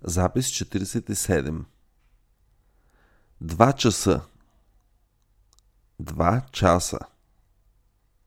Запис 47. 2 часа. Два часа.